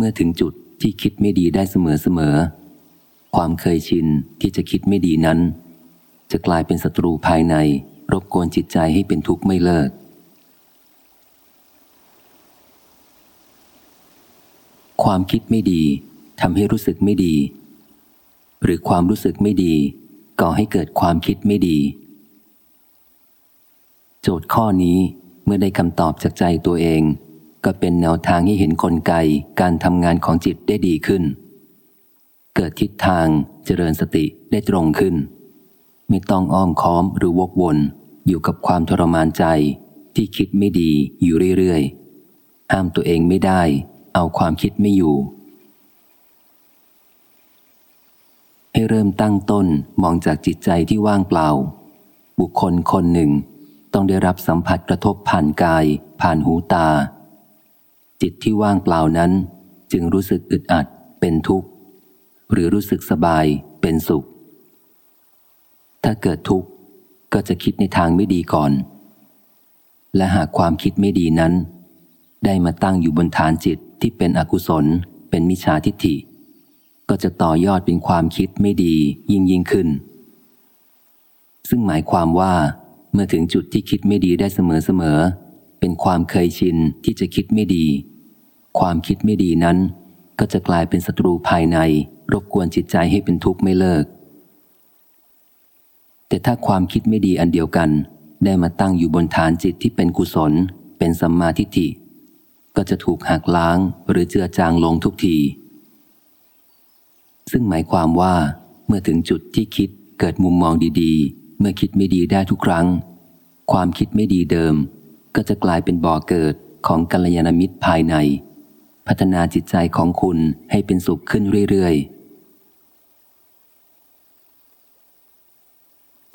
เมื่อถึงจุดที่คิดไม่ดีได้เสมอๆ ความเคยชินที่จะคิดไม่ดีนั้น จะกลายเป็นศัตรูภายใน รบกวนจิตใจให้เป็นทุกข์ไม่เลิก ความคิดไม่ดีทำให้รู้สึกไม่ดี หรือความรู้สึกไม่ดีก่อให้เกิดความคิดไม่ดี โจทย์ข้อนี้เมื่อได้คำตอบจากใจตัวเอง ก็เป็นแนวทางให้เห็นนกลไกการทำงานของจิตได้ดีขึ้น เกิดทิศทางเจริญสติได้ตรงขึ้น ไม่ต้องอ้อมค้อมหรือวกวนอยู่กับความทรมานใจที่คิดไม่ดีอยู่เรื่อยๆ ห้ามตัวเองไม่ได้ เอาความคิดไม่อยู่ ให้เริ่มตั้งต้นมองจากจิตใจที่ว่างเปล่า บุคคลคนหนึ่ง ต้องได้รับสัมผัสกระทบผ่านกาย ผ่านหูตา จิตที่ว่างเปล่านั้น จึงรู้สึกอึดอัดเป็นทุกข์ หรือรู้สึกสบายเป็นสุข ถ้าเกิดทุกข์ก็จะคิดในทางไม่ดีก่อน และหากความคิดไม่ดีนั้น ได้มาตั้งอยู่บนฐานจิตที่เป็นอกุศล เป็นมิจฉาทิฏฐิ ก็จะต่อยอดเป็นความคิดไม่ดียิ่งยิ่งขึ้น ซึ่งหมายความว่าเมื่อถึงจุดที่คิดไม่ดีได้เสมอเสมอ เป็นความเคยชินที่จะคิดไม่ดี ความคิดไม่ดีนั้น ก็จะกลายเป็นศัตรูภายใน รบกวนจิตใจให้เป็นทุกข์ไม่เลิก แต่ถ้าความคิดไม่ดีอันเดียวกัน ได้มาตั้งอยู่บนฐานจิตที่เป็นกุศล เป็นสัมมาทิฏฐิ ก็จะถูกหักล้างหรือเจือจางลงทุกที ซึ่งหมายความว่า เมื่อถึงจุดที่คิดเกิดมุมมองดีๆ เมื่อคิดไม่ดีได้ทุกครั้ง ความคิดไม่ดีเดิม ก็จะกลายเป็นบ่อเกิดของกัลยาณมิตรภายใน พัฒนาจิตใจของคุณให้เป็นสุขขึ้นเรื่อยๆ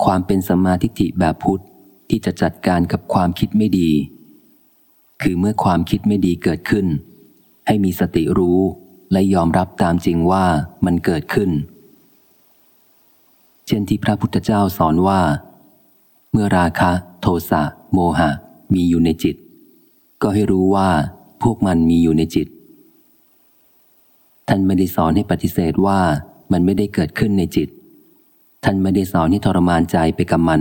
ความเป็นสมาธิิแบบพุทธที่จะจัดการกับความคิดไม่ดี คือเมื่อความคิดไม่ดีเกิดขึ้น ให้มีสติรู้และยอมรับตามจริงว่ามันเกิดขึ้น เช่นที่พระพุทธเจ้าสอนว่า เมื่อราคะ โทสะ โมหะ มีอยู่ในจิต ก็ให้รู้ว่าพวกมันมีอยู่ในจิต ท่านไม่ได้สอนให้ปฏิเสธว่ามันไม่ได้เกิดขึ้นในจิต ท่านไม่ได้สอนให้ทรมานใจไปกับมัน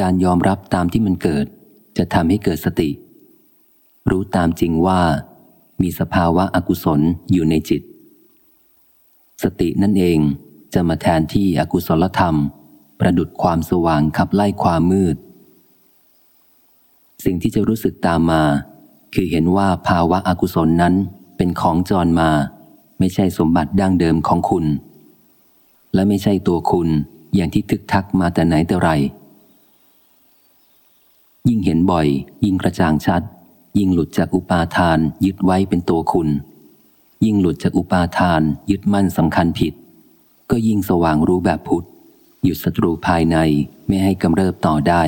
การยอมรับตามที่มันเกิด จะทำให้เกิดสติ รู้ตามจริงว่า มีสภาวะอกุศลอยู่ในจิต สตินั่นเองจะมาแทนที่อกุศลธรรม ประดุดความสว่างขับไล่ความมืด สิ่งที่จะรู้สึกตามมา คือเห็นว่าภาวะอากุศลนั้นเป็นของจรมา ไม่ใช่สมบัติดั้งเดิมของคุณ และไม่ใช่ตัวคุณอย่างที่ทึกทักมาแต่ไหนแต่ไร ยิ่งเห็นบ่อย ยิ่งกระจ่างชัด ยิ่งหลุดจากอุปาทานยึดไว้เป็นตัวคุณ ยิ่งหลุดจากอุปาทานยึดมั่นสำคัญผิด ก็ยิ่งสว่างรู้แบบพุทธหยุดศัตรูภายในไม่ให้กำเริบต่อได้